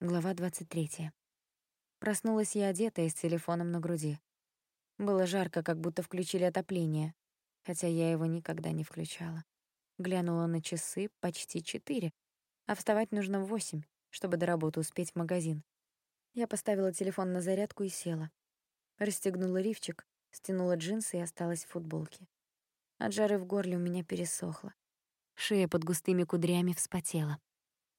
Глава 23. Проснулась я одетая с телефоном на груди. Было жарко, как будто включили отопление, хотя я его никогда не включала. Глянула на часы почти четыре, а вставать нужно в восемь, чтобы до работы успеть в магазин. Я поставила телефон на зарядку и села. Расстегнула лифчик, стянула джинсы и осталась в футболке. От жары в горле у меня пересохло. Шея под густыми кудрями вспотела.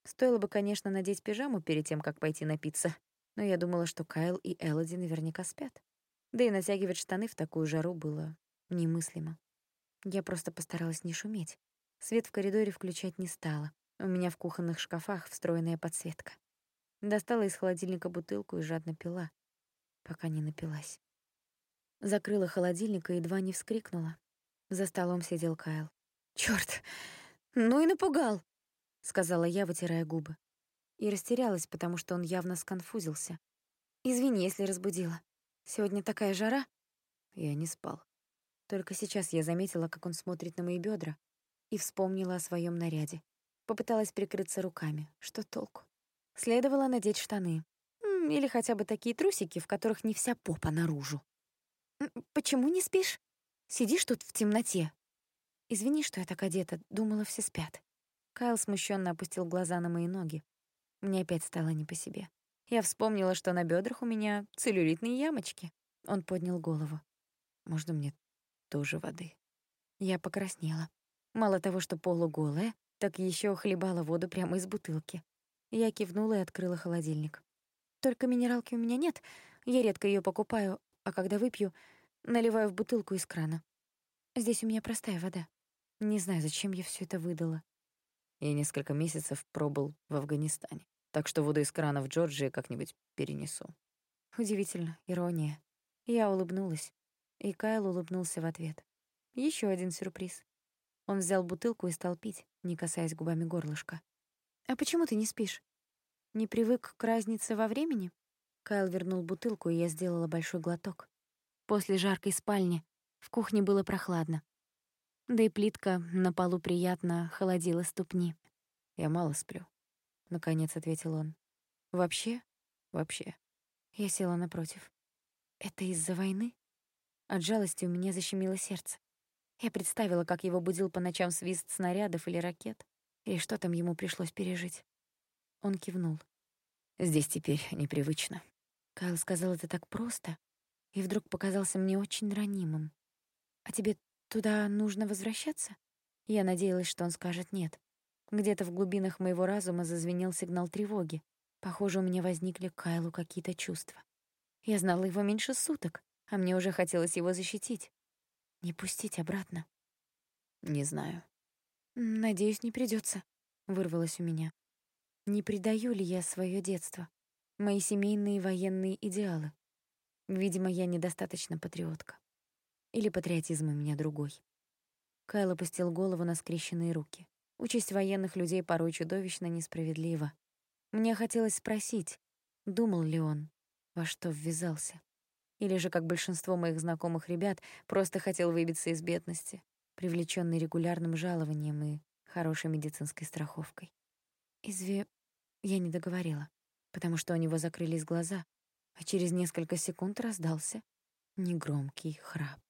Стоило бы, конечно, надеть пижаму перед тем, как пойти напиться, но я думала, что Кайл и Элоди наверняка спят. Да и натягивать штаны в такую жару было немыслимо. Я просто постаралась не шуметь. Свет в коридоре включать не стала. У меня в кухонных шкафах встроенная подсветка. Достала из холодильника бутылку и жадно пила, пока не напилась. Закрыла холодильник и едва не вскрикнула. За столом сидел Кайл. «Чёрт! Ну и напугал!» — сказала я, вытирая губы. И растерялась, потому что он явно сконфузился. «Извини, если разбудила. Сегодня такая жара». Я не спал. Только сейчас я заметила, как он смотрит на мои бедра, и вспомнила о своем наряде. Попыталась прикрыться руками. Что толку? Следовало надеть штаны. Или хотя бы такие трусики, в которых не вся попа наружу. «Почему не спишь? Сидишь тут в темноте?» «Извини, что я так одета. Думала, все спят». Кайл смущенно опустил глаза на мои ноги. Мне опять стало не по себе. Я вспомнила, что на бедрах у меня целлюлитные ямочки. Он поднял голову. Можно мне тоже воды? Я покраснела. Мало того, что полуголая, так еще хлебала воду прямо из бутылки. Я кивнула и открыла холодильник. Только минералки у меня нет, я редко ее покупаю, а когда выпью, наливаю в бутылку из крана. Здесь у меня простая вода. Не знаю, зачем я все это выдала. Я несколько месяцев пробыл в Афганистане, так что воду из крана в Джорджии как-нибудь перенесу. Удивительно, ирония. Я улыбнулась, и Кайл улыбнулся в ответ. Еще один сюрприз. Он взял бутылку и стал пить, не касаясь губами горлышка. «А почему ты не спишь? Не привык к разнице во времени?» Кайл вернул бутылку, и я сделала большой глоток. После жаркой спальни в кухне было прохладно. Да и плитка на полу приятно холодила ступни. «Я мало сплю», — наконец ответил он. «Вообще?» «Вообще». Я села напротив. «Это из-за войны?» От жалости у меня защемило сердце. Я представила, как его будил по ночам свист снарядов или ракет, и что там ему пришлось пережить. Он кивнул. «Здесь теперь непривычно». Кайл сказал это так просто, и вдруг показался мне очень ранимым. «А тебе Туда нужно возвращаться? Я надеялась, что он скажет «нет». Где-то в глубинах моего разума зазвенел сигнал тревоги. Похоже, у меня возникли к Кайлу какие-то чувства. Я знала его меньше суток, а мне уже хотелось его защитить. Не пустить обратно. Не знаю. Надеюсь, не придется, вырвалось у меня. Не предаю ли я свое детство, мои семейные военные идеалы? Видимо, я недостаточно патриотка. Или патриотизм у меня другой. Кайл опустил голову на скрещенные руки. Участь военных людей порой чудовищно несправедлива. Мне хотелось спросить, думал ли он, во что ввязался. Или же, как большинство моих знакомых ребят, просто хотел выбиться из бедности, привлечённый регулярным жалованием и хорошей медицинской страховкой. Изве... Я не договорила, потому что у него закрылись глаза, а через несколько секунд раздался негромкий храп.